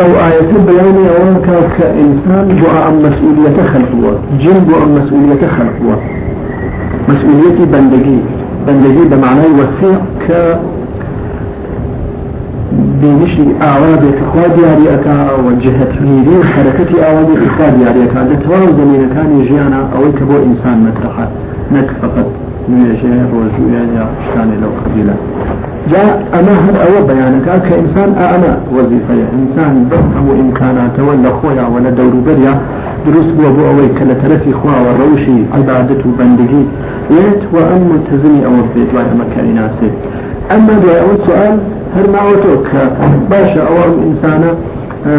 أو آية بيان أولك كإنسان بو أم مسؤولية خلقه جن بو أم مسؤولية خلقه مسؤولية بندقي. بندقي بمعنى وسيع ك بنشي أعوابك إخوة دياريك وجهة ميري حركة أعوابك إخوة دياريك لتواو زمين كان يجيانا أو كبو إنسان مترحة نك فقط. نوێژێ ڕۆژویە یا شتانی لەو قبیلە جا ئەمە هەر ئەوە بەیانەکە کە ئینسان ئەمە وەزیفەیە ئینسان بە هەموو ئیمکاناتەوە لە خۆیانوە لە دەوروبەریا دروست بووە بۆ ئەوەی کە لە تەرەفی خواوە ڕەوشی عیبادەت و بەندگی وێت و ئەم متزمی ئەوە بێت وای ئەمە کاریناسێت ئەمە دوای ئەوە سوال هەر ماوەتۆ کە باشە ئەوە ئینسانە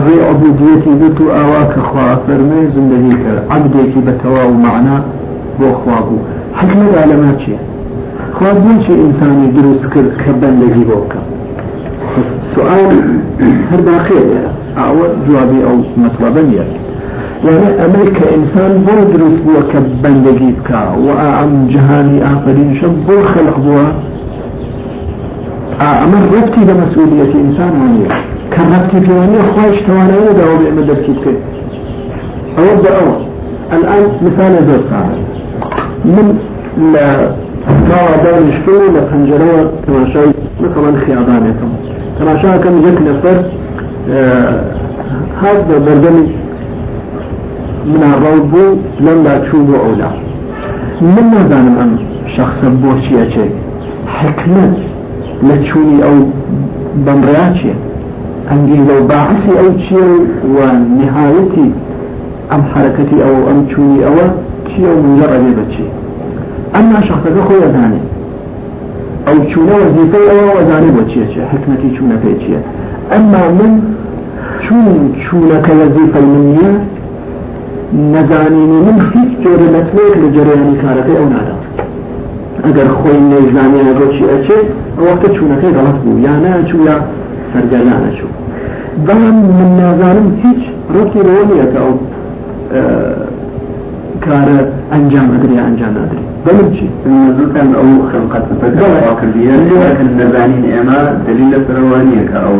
ڕێ عبودیەتی بێت و ئاوا کە خوا فەرمێ زندگی کرد عبدێکی بە تەواو معنا بۆ خوا بوو حکمت علامات چیە خوازبوون چی ئینسانی دروست کرد کە بەندگی بۆ بکە سوال هەر باقیە ئەوە جوابی ئەو مطلبە نیە يعني أمريكا إنسان بو دروس بو كبندگي بكا وأعم جهاني آخرين شب بو خلق بو أمر ربتي بمسؤولية إنسان وانية كربتي في وانية خواهش توانا يدا وبيعمل دبتي بكي أود أول الآن مثال صاحب من لا ما دار يشتروا لخنجرة تماشاي مثلا خياطانكم تماشا كم جك آه هذا بردمي من الروض لم لا تشوفوا أولا من نظام أم شخص بوشي أشي حكمة لتشوني أو بمرياتي أنجي لو باعثي أو شيء ونهايتي أم حركتي أو أم تشوني أو چیە و مولەڕە بێ بەچی ئەمما شخصەکە خۆی ئەزانێ ئەو چوونە وەزیفە ئەوە وەزانێ بۆ چیە چیە؟ حکمەتی چوونەکەی چییە؟ ئەمما من چون چوونەکە وەزیفە من نیە نەزانینی من هیچ جۆرە مەتوێک لە جەرەیانی کارەکەی ئەو نادا. ئەگەر خۆی نەیزانێنە بۆ چی ئەچێت ئەوەکە چوونەکەی دەڵەت بوو یانە چووە سەرگەلانە چوو. بەڵام من نازانم هیچ ڕۆکی ڕۆنیەکە ئەو کارە ئەنجام ئەدرێ ئەنجام نادرێ بەڵم چی زووتان ئەو خەڵقەت کردیە لەکن نەزانین ئێمە دلیل لە سەرەوانیە کە ئەو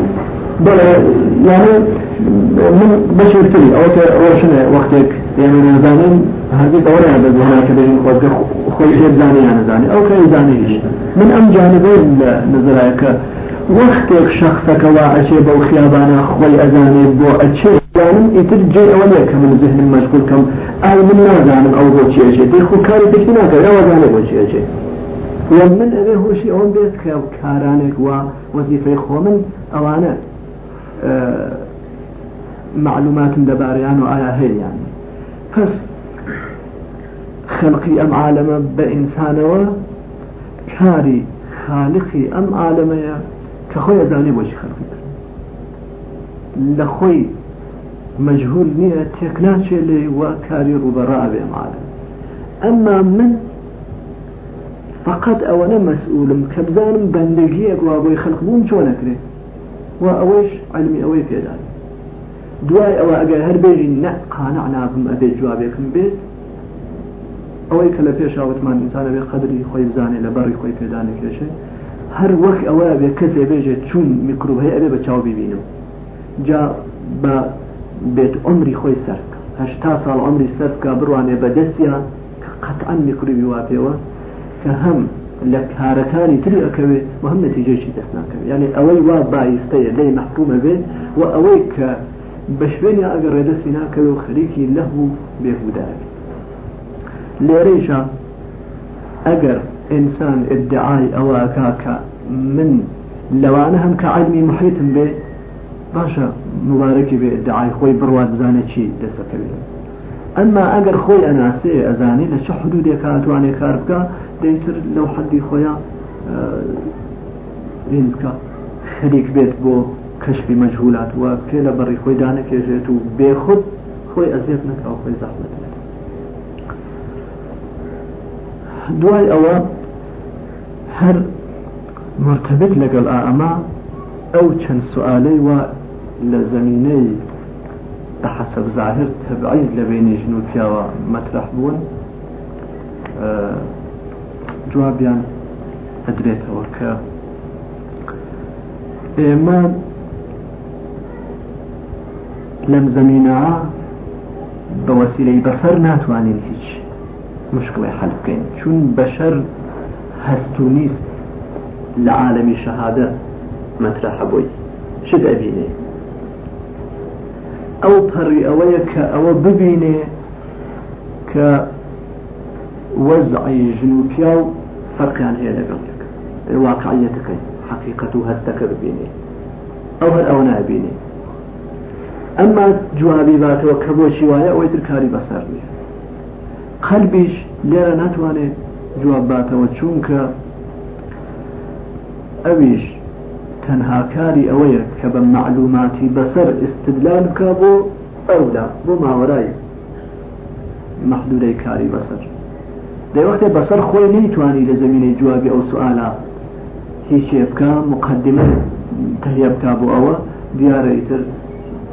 بەڵێ یانە من بەشتری ئەوکە ڕۆشنە وەختێک ئێمە نەزانین هەرگیز ئەوە دەبوونا کە دەژین خۆگە خۆی هێزانانی یان نزانانی ئەو کە زانیش من ئەم جانبەی لە نظرایەکە وەختێک شخصەکەوا ئەچێ بەو خیابانە خۆی ئەزانێت بۆ ئەچێ زانم ئیتر جێ ئەوە نیە کە من ذهنم مەشغول کەم ئای من نازانم ئەو بۆ چی ئەچێت؟ دێ خۆ کاری پێکی ناکەێت ئەوە زانێت بۆ چی ئەچێت. ومن ئەوێ هۆشی ئەوم بێت کە کارانێک وە وەزیفەی خۆ من ئەوانە معلوماتم دەبارەیان و ئایا هەیەیان. پس خەلقی ئەم عالەمە بە ئینسانەوە کاری خالقی ئەم عالەمەیە کە خۆی ئەزانێ بۆچی خەلقی کرد لە خۆی مەجهول نییە تێک ناچێت لێ وە کاری ڕوبەڕا بێ عالم ئەمما من فقط ئەوەنە مەسئولم کە بزانم بەندگیەک وا بۆی خەلق بووم چۆن نەکرێت و ئەوەش علمی ئەوەی پێدان دوای ئەوە ئەگەر هەر بێژی نە قانع نابم ئەبێت جوابێکم بێت ئەوەی کە لە پێشاوتمان ئینسانە بێ قدری خۆی بزانێت لە بەڕی خۆی پێدانێ کێشێ هەر وەک ئەوە بێ کەسێ بێژێت چون میکروب هەیە ئەبێ بە چاو ببینم جا بە بێت عمری خۆی سەر هەشتا ساڵ عمری سەرکە بڕوانێ بە دەستیان کە قەتعان میکروبی واپێوە کە هەم لە کارەکانی تری ئەەکەوێت و هەم نتیجێکی دەست ناکەوێت. یعنی ئەوەی وا بایستەیە لی محکومە بێت و ئەوەی کە بە شوێنی ئەگەر ڕێدەستی ناکەوێت و خەریکی لەه و بێهوداوێت لێرەیشە ئەگەر ئینسان ادعای ئەوە کاکە من لەوانە هەم کە عیلمی محیتم بێ باشە مبارەکی بێ ادعای خۆی بڕوات بزانە چی دەسەکەوێت ئەمما ئەگەر خۆی ئەناسێ ئەزانێ لە چه حدودێک کاتوانێ کار بکە دەیتر لەو حەدی خۆیان بکە. خەریک بێت بۆ کەشفی مەجهولات وە پێ لە بەڕی خۆی دانەکێژێت و بێخود خۆی ئەزیێت نەکە خۆی زەحمەت دوای ئەوە هەر مرتبط لەگەڵ ئەمە ئەو چەند سوالەی وە لە زمینەی ظاهر تبعيد لبين جنوب پیاوە مطرح بوون جوابیان ئەدرێتەوە کە ئێمە لەم زمینەوە بە وەسیلەی بەسەر ناتوانین هیچ مشکڵی حل بکەین چون بەشەر هەست و نیست ئەو پەڕی ئەوەیە کە ئەوە ببینێ کە وەزعی ژن و پیا و فەرقیان هەیە لەگەڵ یەک. واقعیەتەکەی حقیقەت و هەستەکە ببینێ. ئەو هەر ئەو نابینێ. ئەمما جوابی باتەوە کە بۆچی وایە ئەوەی تر کاری بەسەر نیە قەلبیش لێرە ناتوانێت جواب باتەوە چونکە ئەویش تەنها کاری ئەوەیە کە بە معلوماتی بەسەر استدلال بکە بۆ ئەودا بۆ ماوەرای محدودەی کاری بەسەر. دەیوەختێ بەسەر خۆی نەیتوانی لە زمینەی جوابی ئەو سوالە هیچ بکە مقدمە تهیە بکە بۆ ئەوە دیارە ئیتر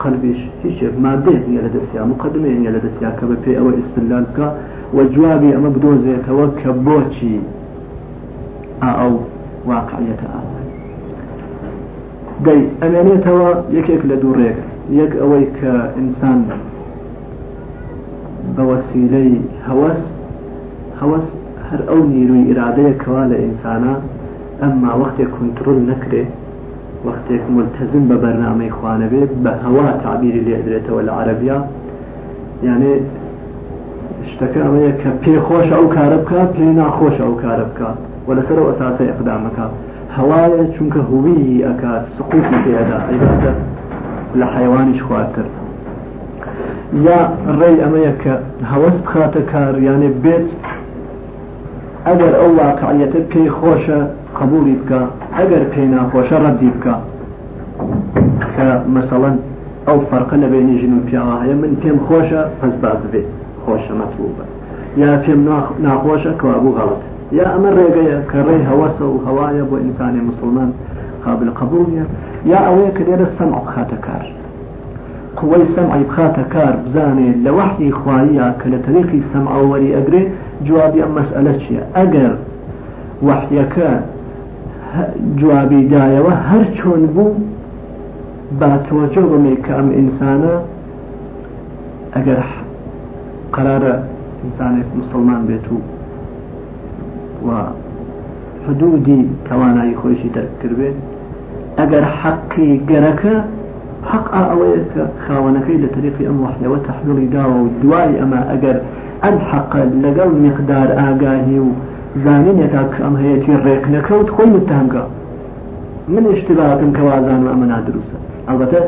قلبیش هیچ مادەیە نیە لە دەستیا مقدمە نیە لە دەستیا کە بە پێ ئەوە استدلال بکە و جوابی ئەمە بدۆزێتەوە کە بۆچی ئەو واقعیەتە ئاوە دەی ئەمێنێتەوە یەکێک لە دوو ڕێک یەک ئەوەی کە ئینسان بە وەسیلەی هەوەس هەوەس هەر ئەو ئرادەیە کەوا لە ئینسانە ئەمما وەختێک کنترل نەکرێت وەختێک ملتەزم بە بەرنامەی خوانەبێ بە هەوا تعبیری لێدرێتەوە لە عربیا یعنی شتەکە ئەوەیە کە پێخۆش ئەو کارە بکە پێ ناخۆش ئەو ئەساسی ئەقدامەکە هەوایە چونکە هووی ئەکات سقوتی پێدا عیباتە لە حیوانیش خواتر یا ڕێی ئەمەیە کە هەوەست بخاتە کار یانێ بێت ئەگەر ئەو واقعیەتە پێی خۆشە قبولی بکە ئەگەر پێی ناخۆشە ڕەدی بکە. کە مەسەڵەن ئەو فەرقە لە بینی ژن و پیاوە هەیە من پێم خۆشە پس باز بێت خۆشە مەطلوبە. یا پێم ناخۆشە کەوا بوو غەڵت یا ئەمە ڕێگەیە کە ڕێی هەوەسە و هەوایە بۆ ئینسانی مسلمان قابل قبولیە یا ئەوەیە کە لێرە سەمع بخاتە کار. قوەی سەمعی بخاتە کار بزانێ لە وحی خوایە کە لە تەریقی سەمعوەری ئەگرێ جوابی ئەم مەسئلە چییە؟ ئەگەر وحیەکە جوابی دایەوە هەر چۆن بوو با تۆجە بمێ کە ئەم ئینسانە ئەگەر قرارە ئینسانێک مسلمان بێت و و حدودی توانایی خۆشی دەرکردێت ئەگەر حەقی گەرەکە حق ئەوەیە کە خاوەنەکەی لە طریقی ئەم وحیەوە تحمیلی داوە و دوای ئەمە ئەگەر ئەم حەق لەگەڵ مقدار ئاگاهی و زانینێکا کە ئەم هەیەی ڕێک نەکەوت خۆی متهمگە. من اشتباهكم كوازان وأمن دروسة البته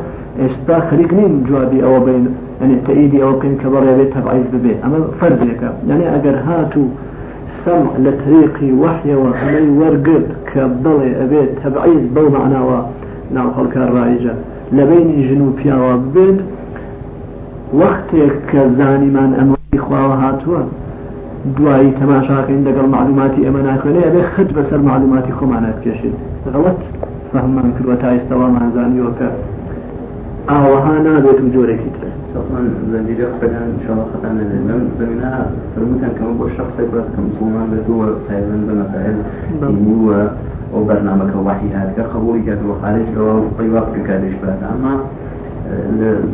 ئێستا خەریک نین جوابی ئەوە بین ئەنی تەئیدی ئەوە بکەین کە بەڕێ بێت تەبعیز ببێ ئەمە فەرزێکە یعنی ئەگەر هاتوو سمع لطريقي وحي وحلي ورقد كبضلي أبيت تبعيد بو معناوة ناو خلق الرائجة لبين جنوب يا وبيت وقتك كزاني من أمري خواه هاتوا دوایی تەماشاکەین لەگەڵ معلوماتی ئەمە ناکەێ ئەبێ خت بەسەر معلوماتی خۆمانات کێشین. غڵەت فەهممان کردوە تا ئێستاوامانزانیەوە کە ئاوەها نابێت و جۆرێکی تر. خطأ إن شاء الله خطأ من الإمام زمينها فرمتها كمان بالشخص يقول كمسلمان بدو تقريبا بمسائل دينية وبرنامج وحي هذا كقبولي كانت وخارج وقيوات كادش بعد أما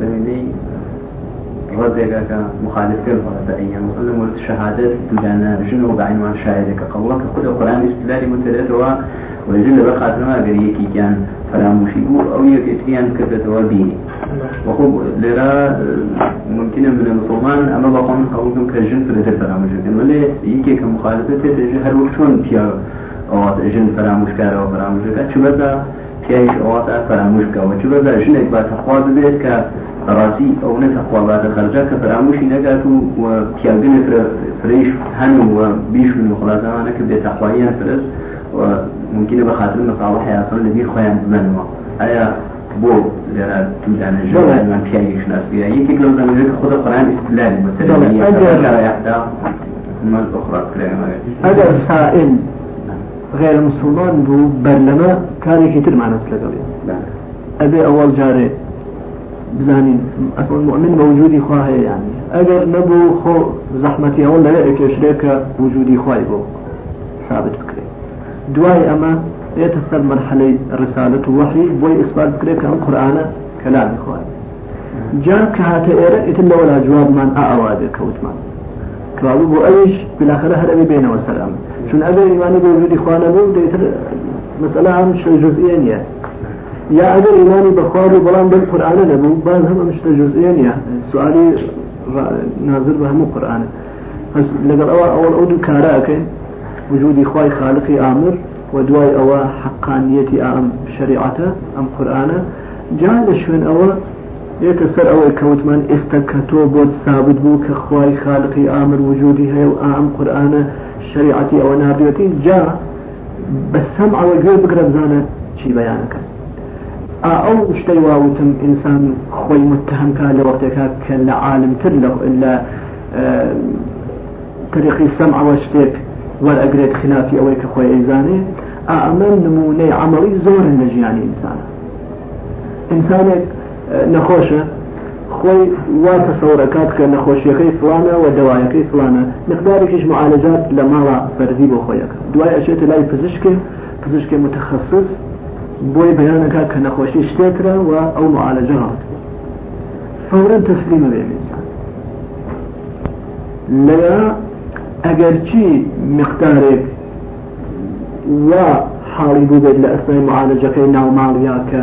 زميني ردك كمخالف كيف هذا أيام مسلم ولد شهادة تجانا شنو بعنوان شاهدك قولك خذ القرآن استدلالي متلاتوا ويجل بخاطر ما غير يكي كان فراموشي. او أو يكيكيان كفتوا ديني وخب لرا ممكن من المسلمان اما بقوم قولكم كجن فلتر فراموشي. كما لي يكي كمخالفة تتجي هر وقتون فيها او جن فراموش كارا وفراموش كارا. شو بدا فيها أوات فراموش كارا. شو بدا جنك تخواد بيت كارا راسي او نتقوى بعد خرجك فراموشي و وكيابين فريش هنو بيش من مخلاصة معناك بيتقوائيا و بیش و خلاصانە کە بێت تەخواییان فرست ممکنه به خاطر مصالح حیاتان لبیر خواهیم بزنوا آیا بۆ لێرە توانە من پیاگی شناسی یەکێک لەو زمینە کە خودە قرآن استدلال ئەگەر سائل. غير مسلمان بو برلما كاري كتير مع ناس لقبي أبي أول جاري بزانين. أصلا المؤمن موجودي خواه يعني. أجر نبو خو زحمتي أول لا يكشريك وجودي خواه بو. ثابت بكري دوای ئەمە يتسل مرحلة رسالة وحي بوي إثبات بكريك أم قرآن كلام إخوان جاء كهاتا إيرا إتلا ولا جواب من أعواد كوتمان كوابو بو أيش بالآخرة هرمي بينه وسلام شون أبي إيماني بوجود إخوانا بو ديتر مسألة عن شو جزئيا يعني يا أجر إيماني بخواري بلان بالقرآن نبو بعض هم مش جزئيا يعني سؤالي نازل وجودی خی خالقی ئامر و دوای ئەوە حقانیەتی ئام شریعەتە ئەم قورآانە جا لە شوێن ئەوە یەکە سەر ئەوەی کەوتمان ئێستا کە تۆ بۆت سابت بوو کە خی خالقی ئامر وجودی هەیە و ئام قورآانە شریعەتی ئەوە نابێتی جا بە سەم ئەوە گوێ بگرە بزانە چی بەیانەکە. ئەو شتەی واوتم ئینسان خۆی متهمکە لە وەختێکە کە لە عالمتر لە لە طريقي سمع واشتيك وەرەگرێت خلافی ئەوەی کە خۆی ئەیزانێ ئەمە نمونەی عملی زۆرن لە ژیانی ئینسانە. ئینسانێک نەخۆشە خۆی وا تەسەورەکات کە نەخۆشیەکەی فلانە و دەوایەکەی فلانە. مقدارێکیش معالجات لە ماڵا فەرزی بۆ خۆیەکە. دوای ئەچێتە لای پزیشکێ پزیشکی متخصص بۆی بەیانەکە کە نەخۆشی شتێکرا و ئەو معالجە هاات فورا تەسلیمە بێ لە لا أجرتي مقدارك و حاڵی بوو بێت لە ئەسنای معالجەکەی ناوماڵیا کە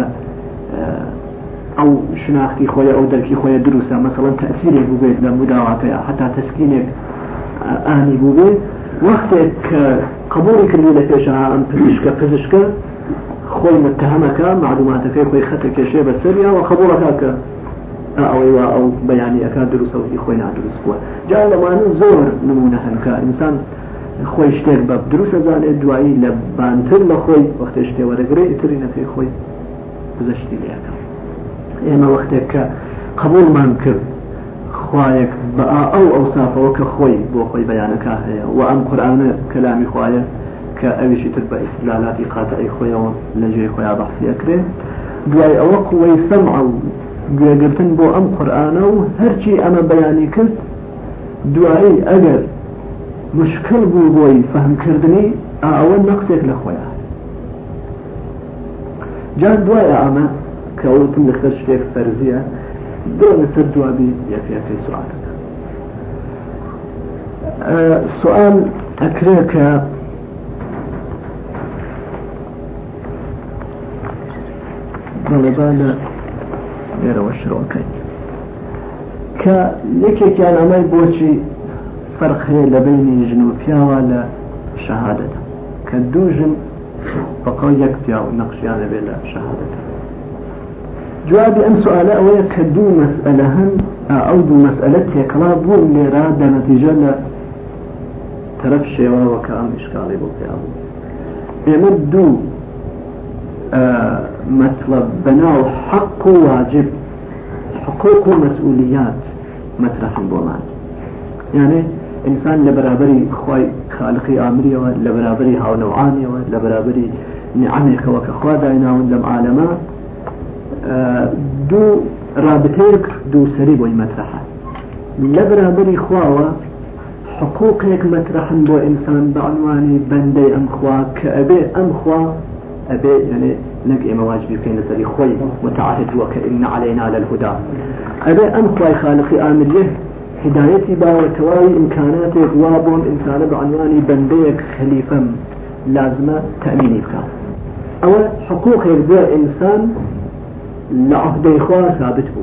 ئەو شناختی خۆی ئەو دەرکی خۆی دروستە مەسەڵەن تەسیرێک بوو بێت لە مداواتەیە حتا تەسکینێک ئانی بوو بێت وەختێک کە قبولی کردی لە پێشها ئەم پزیشکە پزیشکە خۆی متهمەکە معلوماتەکەی خۆی خەتە کێشێ بە سەریا و قبولەکە کە ئەوەی وا ئەو بەیانی ئەکا دروستەوەی خۆی نادروست بووە جا لەوانە زۆر نمونە هەنکە ئینسان خۆی شتێک بە دروست ئەزانێت دوایی لە بانتر لە خۆی وەختێ شتێ وەرەگرێ ئیتری نەکەی خۆی بزەشتی لەکە ئێمە وەختێک کە قبولمان کرد خوایەک بە ئەو ئەو سافەوە کە خۆی بۆ خۆی بەیانەکە هەیە و ئەم قورآانە کەلامی خوایە کە ئەویشی تر بە ئیسلالاتی قاتعی خۆیەوە ژێ خۆیان بەحسیەکرێ دوای ئەوە و گوێگرتن بۆ ئەم قورآانە و هەرچی ئەمە بەیانی کرد دوایی ئەگەر مشکل بوو بۆی فهمکردنی ئەوە نەقسێک لە خۆیان. جان دوایە ئەمە کەوتم لەسەر شتێک فەرزیە دۆ لەسەر دوابی یەکەکەی سوالەکە سوال ئەکرێ کە بەڵێبا لە لێرەوە شرۆکەی کە یەکێکیان ئەمەی بۆچی فرق هەیە لە بینی ژن و پیاوە لە شەهادەتە کە دوو ژن بەقەڵ یەک پیا و نەقشیانە بێ لە شەهادەتە جوابی ئەم سوالە ئەوەیە کە دوو مەسئلە هەن ئەو دوو مەسئلە تێکڵا بوون لێرا دەنەتیجە لە طرف شێوەوە کە ئەم ئشکاڵی بۆ پیا بوو ئێمە دوو مطلب بناو حق و واجب. حقوق و مسؤوليات مطرح بۆمان يعني إنسان لبرابري خواي خالقي آمري لبرابري هاو نوعاني لبرابري نعمك وكخوا داينا لم عالما دو رابطيك دو سريب ويمترحة لبرابري خواوة حقوقك مطرحا بو إنسان بعنواني بندي أم خوا كأبي أم خوا أبي يعني نك إما واجبي كي نسري خوي متعهد وكإن علينا للهدى. أبي أم خواي خالقي آمريه هدايتي باوتواي إمكاناتك وابون إنسان بعنواني بنديك خليفة لازمة تأميني بك. أو حقوق يبدأ إنسان لعهد إخوة ثابت بو.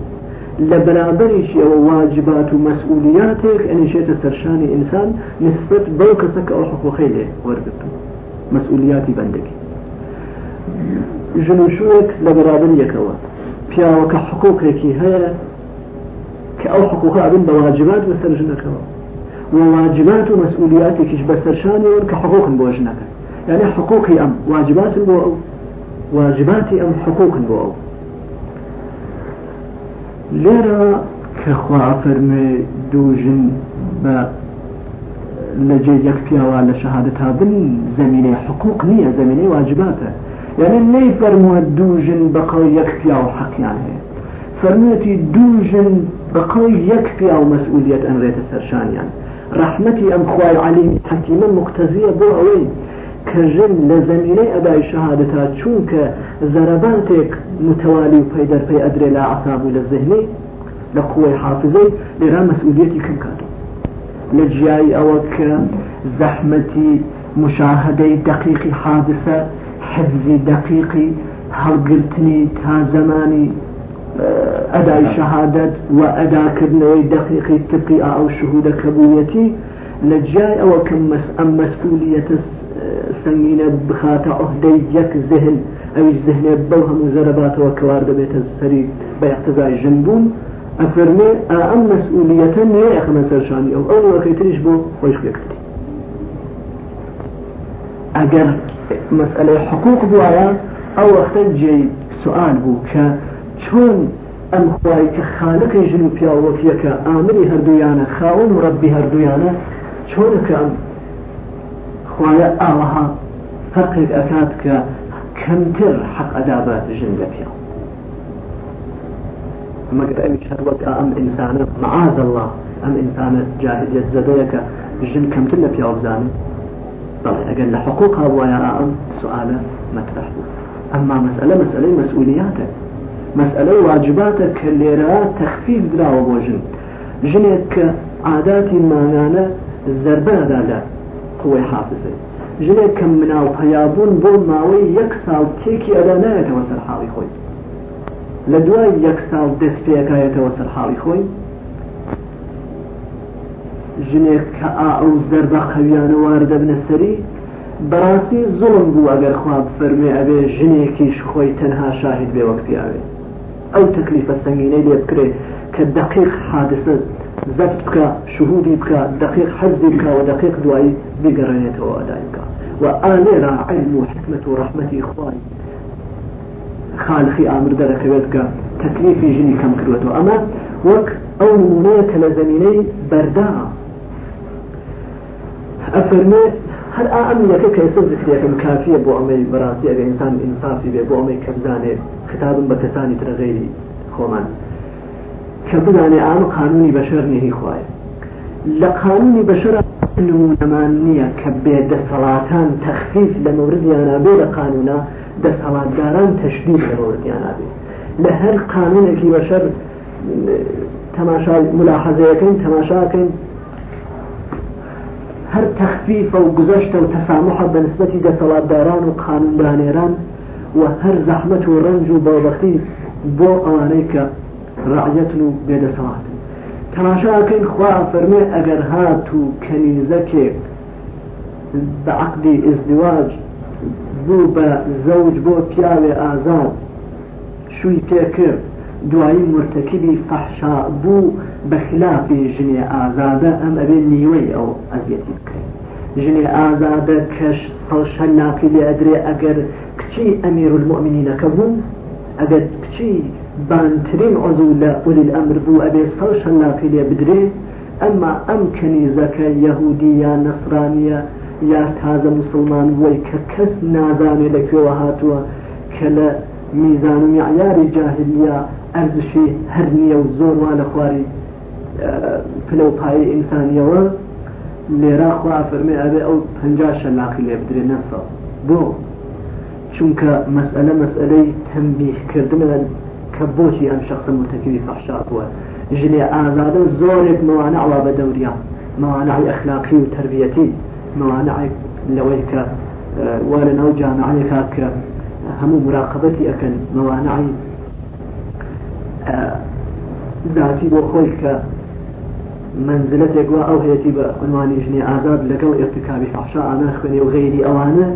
لبرابرش أو واجبات ومسؤولياتك أن شيء تسرشاني إنسان نسبة بوكسك أو حقوقي له مسؤولياتي جنوشوك لبرابر يكوا بياوك حقوقك هي كأو حقوقها بن بواجبات بسرجنك وواجبات ومسؤولياتك بسرشاني كحقوق بوجنك يعني حقوقي أم واجبات بو أو واجباتي أم حقوق بو أو ليرى كخوا فرمي دوجن ب لجي يكفي على شهادتها بن زميني حقوق يعني لي فرموا دوجن بقى يكفي حق يعني فرميتي دوجن بقوي يكفي أو مسؤولية أن ريت سرشان يعني رحمتي أم خواي عليم حكيما مقتزية بو أوي كجن لزميني أداء الشهادة چونك زربانتك متوالي وفيدر في أدري لا عصاب للذهني لقوة حافظي لرا مسؤوليتي كم كاتو لجياي أوك زحمتي مشاهدة دقيقي حادثة حفظي دقيقي هەڵگرتنی تا زمانی ئەدای شەهادت و ئەداکردنەوەی دقیقی تقی ئەو شهودە کەبوویەتی لە جای ئەوە کە ئەم مەسئولیەتە سنگینە بخاتە ئۆهدەی یەک ذهن ئەویش ذهنێ بەو هەموو زەرەباتەوە کەوار دەبێتە سەری بە اقتزای ژن بوون ئەفەرمێ ئەم مەسئولیەتە نیە ئەخمە سەرشانی ئەو ئەو پێکردی ئەگەر مەسئلەی حقوق بواە ئەو وەختە جێ سوال بوو کە چۆن ئەم خوای کە خالقی ژن و پیاوەکیەکە ئامری هەردوویانە خاوەن و ڕبی هەردوویانە چۆنەکە ئەم خوایە ئاوەها فەرقێک ئەکات کە کەمتر حەق ئەدا بە ژن لە پیا مەگەر ئەوی هەروەک ئەم ئینسانە معاذ الله ئەم ئینسانە جاهلیت زەدەیەکە ژن کەمتر لە پیا بزانن بەڵێ ئەگەر لە حقوق هاوایە ئەم سوالە مەطرح بوو. ئەمما مەسئلە مەسئلەی مەسئولیاتە مەسئلە واجباتە کە لێرە تەخفیف دراوە بۆ ژن. ژنێک کە عاداتی مانانە زربەدا لە قوی حافزە. ژنێک کە مناو پەیابوون بۆ ماوەی یەک ساڵ تێکی ئەدا نایەتەوە سەرحاڵی خۆی. لە دوای یەک ساڵ دەست پێەکایەتەوە سەرحاڵی خۆی ژنێک کە ئاو زەربە خەویانە واردە بنەسەری بەڕاستی زڵم بوو ئەگەر خواب فەرمێ ئەبێ ژنێکیش خۆی تەنها شاهد بێ وەکتیاوێ ئەو تەکلیفە سەنگینەی لێ بکرێ کە دقیق حادثە زەفت بکە شهودی بکە دقیق حەزی بکە و دقیق دوایی بیگەڕێنێتەوە ئەدای بکە و ئالێرا علم و حکمت و ڕحمەتی خوای خالقی ئامر دەرەکەوێت کە تەکلیفی ژنی کەم کردوێتەوە ئەمە وەک ئەو نمونەیە کە لە زمینەی بەردا ئەفەرمێ هەر ئەمنیەکە کە ئێستا ذکرەکەم کافیە بۆ ئەمەی بەڕاستی ئەگە ئینسان ئینسافی بێ بۆ ئەمەی کە بزانێ خطابم بە کەسانی ترە غێری خۆمان. کە بزانێ ئام قانونی بەشەر نهی خوایە لە قانونی بەشەر نمونەمان نییە کە بێ دەسەڵاتان تەخفیف لە مەوردیانە بێ لە قانونا دەسەڵاتداران تشدید لە مەوردیانە بێ. لە هەر قانونێکی بەشەر تەماشا ملاحەزەکەین تەماشاکەین هەر تەخفیفە و گزەشتە و تەسامحە بە نسبەتی دەسەڵاتداران و قانوندانێران و هەر زەحمەت و ڕنج و بەوەختی بۆ ئەوانەی کە ڕعەتن و بێدەسەڵاتن. تەماشاکەین خوا فەرمێ ئەگەر هات و کەنیزەکێک بە عقدی ئزدواج بوو بە زەوج بۆ پیاوێ ئازاد شووی پێکرد دوایی مرتکبی فەحشا بوو بەخلافی ژنێ ئازادە ئەم ئەبێ نیوەی ئەو ئەزیەتی بکرێت ژنێ ئازادە کەش سەڵشە ناقی لێ ئەدرێ ئەگەر کچی ئەمیر المؤمنینەکە بوو ئەگەر کچی بانترین عزوو لە ئولی الأمر بوو ئەبێ سەڵشە ناقی لێ بدرێ ئەمما ئەم کەنیزەکە یەهودی یا نەسرانیە یا تازە مسلمان بووی کە کەس نازانێ لەکوێوە هاتووە کە لە میزان و ئەرزشی هەر نییە و زۆر وا لە خواری پلە و پایی ئینسانیەوە. لێرا خوا فەرمێ ئەبێ ئەو پنج شەلاقی لێ بدرێ نەسە بۆ چونکە مەسئلە مەسئلەی تەمبیهکردنە کە بۆچی ئەم شخص مرتکبی فەحشا بووە. ژنێ ئازادە زۆرێک موانە ئەوا بە دەوریا. موانعی ئەخلاقی و تربیەتی. موانعی لەوەی کە وا لە ناو جامعەیەکا کە هەموو مراقبەتی ئەەکەن موانعی ذاتی بۆ خۆی کە منزلتێک وە ئەو هەیەی بە عنوانی ژنی ئازاد لەگەڵ ارتکابی فحشا ئانا خوێنێ و غیری ئەوانە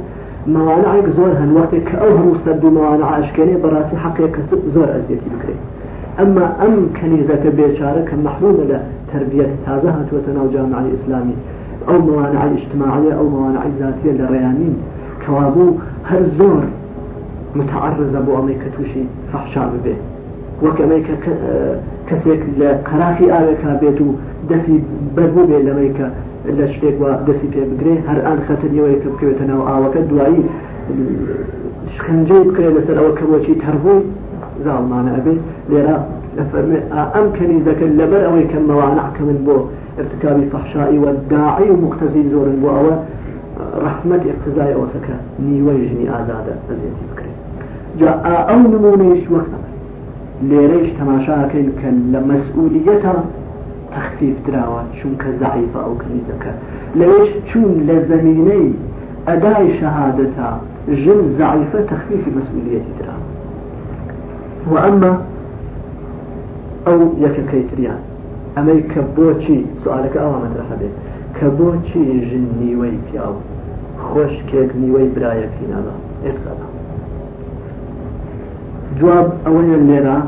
موانعێک زۆر هەن وەختێک کە ئەو هەموو سەد و موانع عشکێنێ بەڕاستی حقێک کەسب زۆر ئەزیەتی بکرێت ئەمما ئەم کەنیزەکە بێچارە کە محرومە لە تربیەت تازە هاتووەتە ناو جامعی ئیسلامی. ئەو موانع اجتماعیە ئەو موانع ذاتیە لە ببێت وەکەمەی کەسێک لە قەراقی ئاوێکا بێت و دەستی بەربوو بێت لەمەی کە لە شتێک وە دەستی پێ بگرێ هەر ئان خەتەریەوەی کە بکەوێتە ناو ئاوەکە دوایی شکنجەی بکرێت لەسەر ئەوە کە بۆچی تەربووی زاڵمانە ئەبێ. لێرە ئەم کەنیزەکە لەبەر ئەوەی کە مەوانعکە من بۆ ارتكابی فەحشایی و داعی و مختزی زۆرن بۆ ئەوە رحمت اقتضای ئەوسەکە نیوەی ژنی ئازادە ئەزیێتی بکرێت جا ئەو نمونەیش وەک لێرەش تەماشاکەین کە لە مەسئولیەتە تەخفیف دراوە چونکە زعیفە ئەو کنیزەکە لەوێش چون لە زمینەی ئەدای شەهادەتا ژن زعیفە تەخفیفی مەسئولیەتی دراوە وأما أو يككيتريان ئەمەی کە بۆچی سوالەکە ئەوە مەترەخە بێت کە بۆچی ژن نیوەی پیاو خۆشکێک نیوەی برایەکی نادا ئێستا جواب ئەوەیە لێرە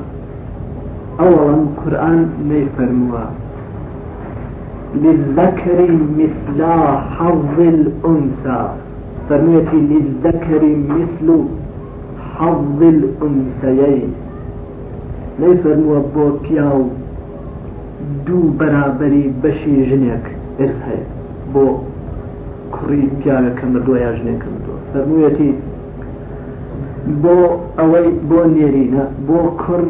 ئەوەڵم قورآن نەیفەرمووە للذكر مثل حظ الأنثى. فرميتي للذكر مثل حظ الأنثيين. نيفرموا بو بياو دوو بەرابەری بەشی ژنێک ئرس هەیە بۆ کوڕی پیاوە کە مردووە یا بۆ ئەوەی بۆ نێرینە بۆ کوڕ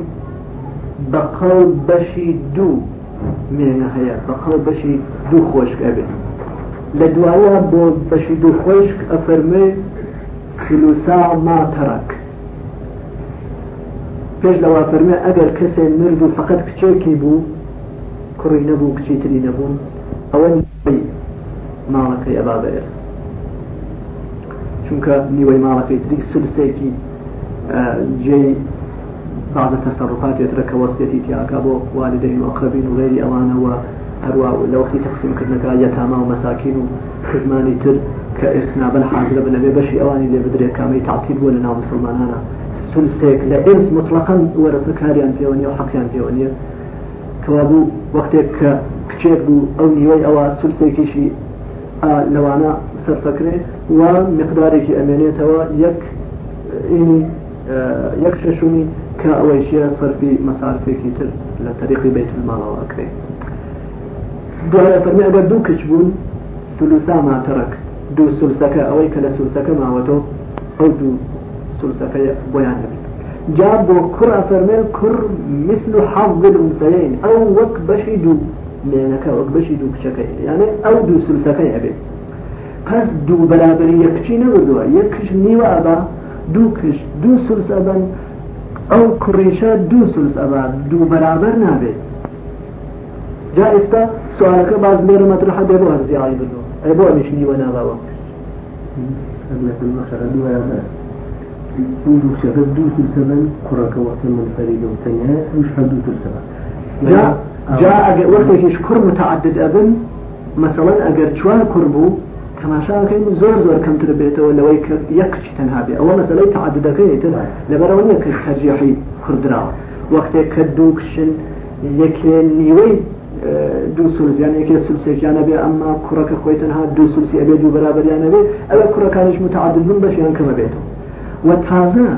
بەقەڵ بەشی دوو مێنە هەیە بەقەڵ بەشی دوو خۆشک ئەبێت. لە دوایە بۆ بەشی دوو خۆشک ئەفەرمێ خلوسا ما تەرک پێش لەوا فەرمێ ئەگەر کەسێ مرد و فقط کچێکی بوو کوڕی نەبوو کچی تری نەبوون ئەوە ماڵەکەی ئەبا بەێر چونکە نیوەی ماڵەکەی تری سلسێکی جێی بعض تصرفات يترك وصيتي تياكا بو والدين وأقربين وغير أوانه هروا لو في تقسيم كدنك يتامى ومساكين وخزماني تر كإرثنا بل حاضر بن أبي بشي أواني اللي بدري كامي تعتيد ولا ناو مسلمانانا سلسيك لإرث مطلقا ورث كاريان فيونيا وحقيان فيونيا كوابو وەختێک کە کچێک بوو ئەو نیوەی ئەوە سولسێکیشی لەوانە سەرفەکرێ و مقدارێکی ئەمێنێتەوە یەک یەک شەشومی کە ئەوەیشیە سەرفی مەسارفێکی تر لە تەریقی بیت الماڵەوە ئەکرێ دوایە فەرمی ئەگەر دوو کچ بوون سلوسا ماتەرەک دوو سولسەکە ئەوەی کە لە سولسەکە ماوەتۆ ئەو دوو سولسەکەی بۆیان هەبێت جاب بۆ کوڕ ئەفەرمێن کوڕ مثل حظ الأنثيين. أو وەک بەشی دوو مێنەکە وەک بەشی دوو کچەکەی یانێ ئەو دوو سلسەکەی ئەبێت پس دوو بەرابری یەکچی نەبردووە یەک کش نیوە ئەبا دوو کش دوو سلس ئەبن ئەو کوڕیشە دوو سلس ئەبا دوو بەرابەر نابێت جا ئێستا سوالەکە باز لێرە مەترحە دێ بۆ هەرزیایی بردووە ئەی بۆ ئەمیش نیوە ناباوە دوو دووشەکە دوو سلسەبن کوڕەکە وەختە منفەریدە و تەنیا ئەوش هەردوو ترسەبە جا جا ئەگەر وەختێکیش کوڕ متعدد ئەبن مثلا ئەگەر چوار کوڕ بوو تەماشاکەین زۆر زۆر کەمتر بێتەوە لەوەی کە یەکچی تەنها بێ. ئەوە مەسلەی تعددەکەی تر لەبەرەوە نیە کە تەرجیحی کوردراوە. وەختێک کە دوو کشن یەکێ نیوەی دوو سولزیان یەکێ سلسێکیانە بێ ئەمما کوڕەکە خۆی تەنها دوو سلسی ئەبێ دوو بەرابەریانە بێ ئەوە کوڕەکانیش متعدد بن بەشیان کەمە بێتەوە وتازە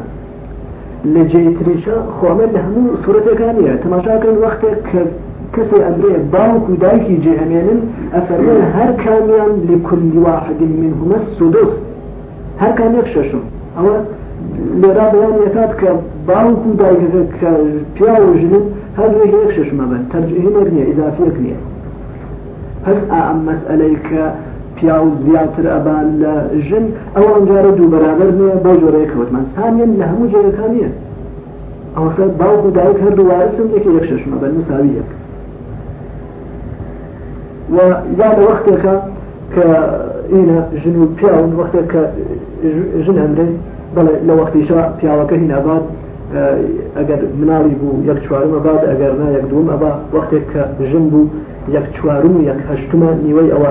لە جێتریشە خۆمە لە هەموو سوورەتەکانیە. تەماشاکەن وەختێک کە کەسێ ئەمرێ باوک و دایکی جێئەمێنن ئەفەرمێن هەر کامیان لكل واحد منهما السدس هەر کامێک شەشم ئەوە لێرا بەیان یەکات کە باوک و دایکەکە کە پیا و ژنن هەر یەک شەشمە بن. تەرجیحی نییە ئیزافیەک نییە هەر ئەم مەسئلەی کە پیا و زیاتر ئەبان لە ژن ئەو ئەنجارە دوو بەرابەر نییە بۆ جۆرەیە کەوتمان سامیان لە هەموو جێگەکانیە ئەوسە باوک و دایک هەردوو وارسم یەکی یەک شەشمە بەن مساوی یەک و یا لە وەختێکە کە ئینە ژن و پیاون وەختێک کە ژن هەندێ بەڵێ لە وەختیشا پیاوەکە هین ئەبات ئەگەر مناڵی بوو یەک چوارمە باد ئەگەر نا یەک دوم ئەبا وەختێک کە ژن بوو یەک چوارم و یەک هەشتمە نیوەی ئەوە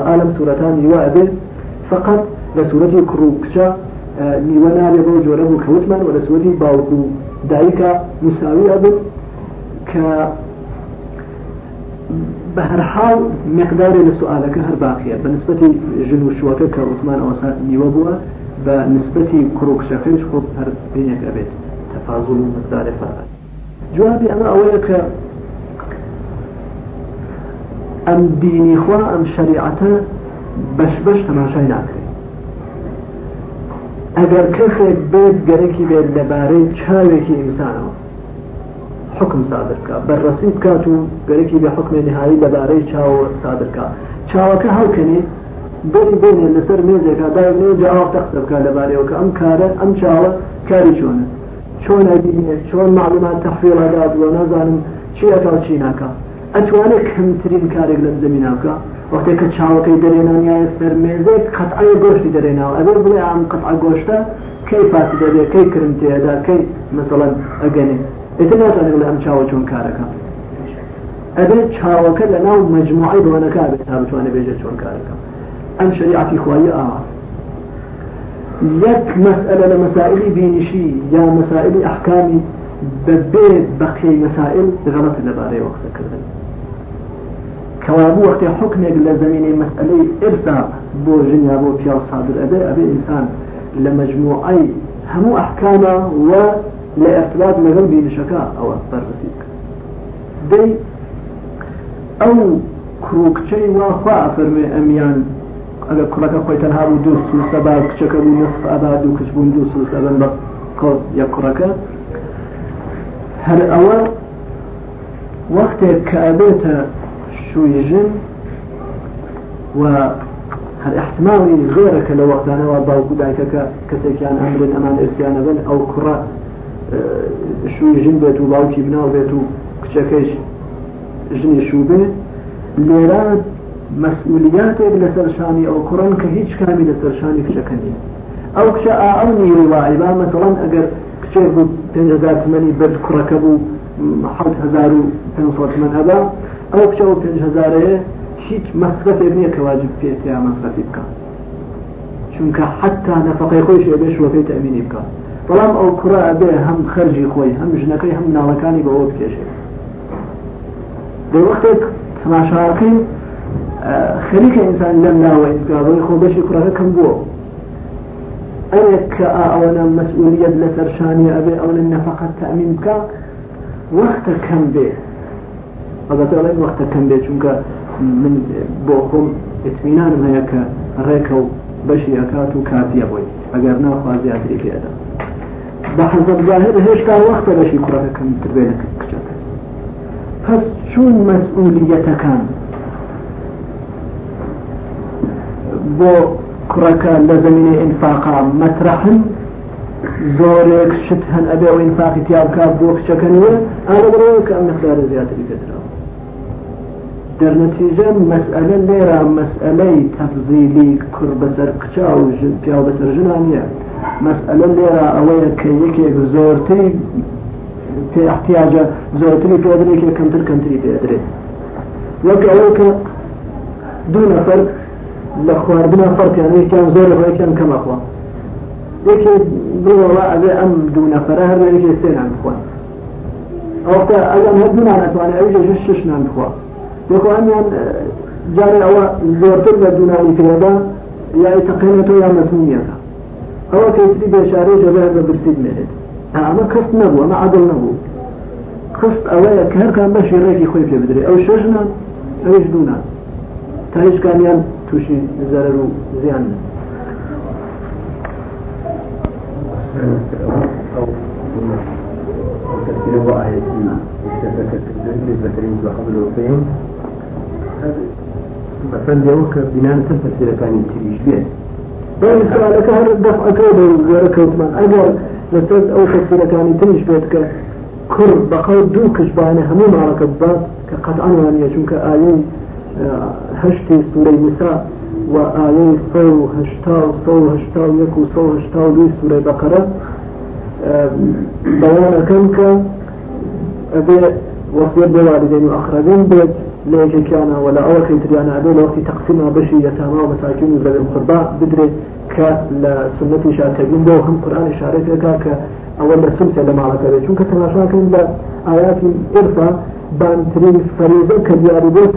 فقط سوورەتی کوڕ و کچە نیوە نابێ بۆ جۆرە بوو کەوتمان و لە سوورەتی باوک و دایکە مساوی بە هەرحاڵ مقدارێ لە سوالەکە هەر باقیە. بە نسبەتی ژن و شوەکە کە عوتمان ئەوسا نیوە بووە بە نسبەتی کوڕکشەکەش خۆ هەر بینێک ئەبێت تەفازڵ و مقدارێ فقط. جوابی ئەمە ئەوەیە کە ئەم دینی خوا ئەم شریعەتە بەش بەش تەماشای ناکرێت. ئەگەر کەسێک بێت گەرەکی بێت لەبارەی چاوێکی ئینسانەوە. حکم صادرکە بەڕسی بکات و گەرەکی بە حکمێ نهایی لەبارەی چاوە صادرکە چاوەکە هەڵکەنی بری بینێ لەسەر مێزێکا داێ جاوا تەختەبکە لەبارەوە کە ئەم کارە ئەم چاوە کاری چۆنە چۆن ئەبینێت چۆن معلومات تەحویڵەدات بۆ نازانم چی ئەکا چی ناکە ئەتوانێت کەمترین کارێک لەم زمیناکە وقتی کە چاوەکەی دەرێنانیایە سەر مێزێک قەتعی گۆشتی دەرێناوە ئەبێ بڵێ ئەم قەتع گۆشتە کەی فاسی دەبێت کەی کرم تێدا کەی مثلا ئەگەنێ ئێتر ناتوانێت لە ئەم چاوە چۆن کارەکە ئەبێت چاوەکە لە ناو مجموعی بۆنەکە بێت تا بتوانێت بێژە چۆن کارەکە يك مسألة لمسائل بينشي يا مسائل أحكامي ببيت بقي مسائل غلط لباري وقت كذا كوابو وقت حكمك لزميني مسألة إرسا بو جنيا بو بيا صادر أبي أبي إنسان لمجموعي همو أحكامه و لارتباط لغل بينشكا أو أكبر بسيك دي أو کڕووکچەی واخوا فەرمێ ئەمیان ئەگەر کوڕەکە خۆی تەنها بوو دوو سوسە با کچەکە بوو نصف ئەدا دوو کچ بوون دوو سوسە بن بە قەوت یەک کوڕەکە هەر ئەوە وەختێک کە ئەبێتە شوویژن و هەر احتمالی زۆرەکە لە وەختانەوە باوکو بن ئەو شوویژن بێت و باوکی بناو بێت و کچەکەش ژنی شوو بێت. لێرە مەسئولیاتێک لەسەر شانی ئەو کوڕن کە هیچ کامی لەسەر شانی کچەکە نیە. ئەو کچە ئەو نیری وای با مەسەڵەن ئەگەر کچێک بوو پێهزار تمەنی بەرد کوڕەکە بوو هزار و پێ من هەبا. ئەو کچە و پێنج هزارەیە هیچ مەسرفێک نییە کە واجب پێتیا مەسرفی بکە. چونکە حتا نەفقەی خۆی شێ بێش وەکەی تەمینی بکە. بەڵام ئەو کوڕە ئەبێ هەم خەرجی خۆی هەم ژنەکەی هەم ناڵەکانی بەوە بکێشێت دەوەختێک تەماشاکەی خەریکە ئینسان لەم ناوە ئینگاڵی خۆ بەشی کوڕەکە کەم بووە. ئەوێک کە ئەوەنە مەسئولیت لەسەر شانی ئەبێ ئەوە نەفقەت تەمین بکە وەختە کەم بێ. ئەڵێ وەختە کەم بێ چونکە من بۆ خۆم اطمینانم هەیە کە ڕێکە و بەشی ئەکات و کاتیە بۆی. ئەگەر ناخوا زیاتری پێدا بە حەزب ظاهر هێشتا وەختە بەشی کوڕەکە کەمتر بێ لە کچەکە. پس چون مەسئولیەتەکان بۆ کوڕەکە لە زمینی ئینفاقا مەترەحن زۆرێک شت هەن ئەبێ و ئینفاقی تیابکات بۆ کچەکە نیە ئاە بڕەوە کە ئەم مقدار زیاتری پێدراوە دەرنەتیجە مەسئلە لێرە مەسئلەی تەفزیلی کوڕ بەسەر کچا و پیا بەسەر ژنانە مەسئلە لێرە ئەوەیە کە یەکێک زۆرتری پێ احتیاجە زۆرتری پێدرێکی کەمتر کەمتری پێدرێت وەک ئەوە کە دوو نەفەر لە خواردنە فەرقیان یەکیان زۆر خۆیان کەمەخوا یەکی بڵەوە ئەبێ ئەم دوو نەفەرە هەر یەکی سێنان بخوان ئەوتا ئەگەم هەر دوو نانەتوانێت ئەوی شش نان بخوا یەکوانیان جارێ ئەوە زۆرتر لە دوونانی پێدا یا تەقێنێتەوە یا مەسمومیەکە ئەوە کەسری بێشارەی دەبێت بە برسید مێنێت ئەمە کەس نەبوو ئەمە عادڵ نەبوو. قست ئەوەیە کە هەرکان بە شێڕێکی خۆی پێ بدرێت ئەو شەژنان ئەوش دوونا تا هیچکانیان تووشی زەرەر و زیان نە تفسير وآياتنا اشتبك الذكرين وحبل الوفين مثلا يوكا بناء تفسير كان تريش بيه بين سؤالك هل الدفع كودا وغيرك وثمان أجر لسد أو تفسير كان يتريش بيتك. كر بقول دوكش بانه همو معركة بات كقطعا وانيا شنك آيين هشتي سورة النساء وآيين صو هشتاو صو هشتاو يكو صو هشتاو دوي سورة بقرة. بيانا كمك أبي وصير بوالدين وأخرين بيت. ليش كان ولا أول تريانا أبي وقت تقسيمها بشي يتامى ومساكين وذوي القربى بدري كلسنة شاتبين بو هم قرآن إشارة فيك ك أول سلسلة لما على كذا شو كتنا شاكين بآيات إرفا بان تريد فريضة كديار بيت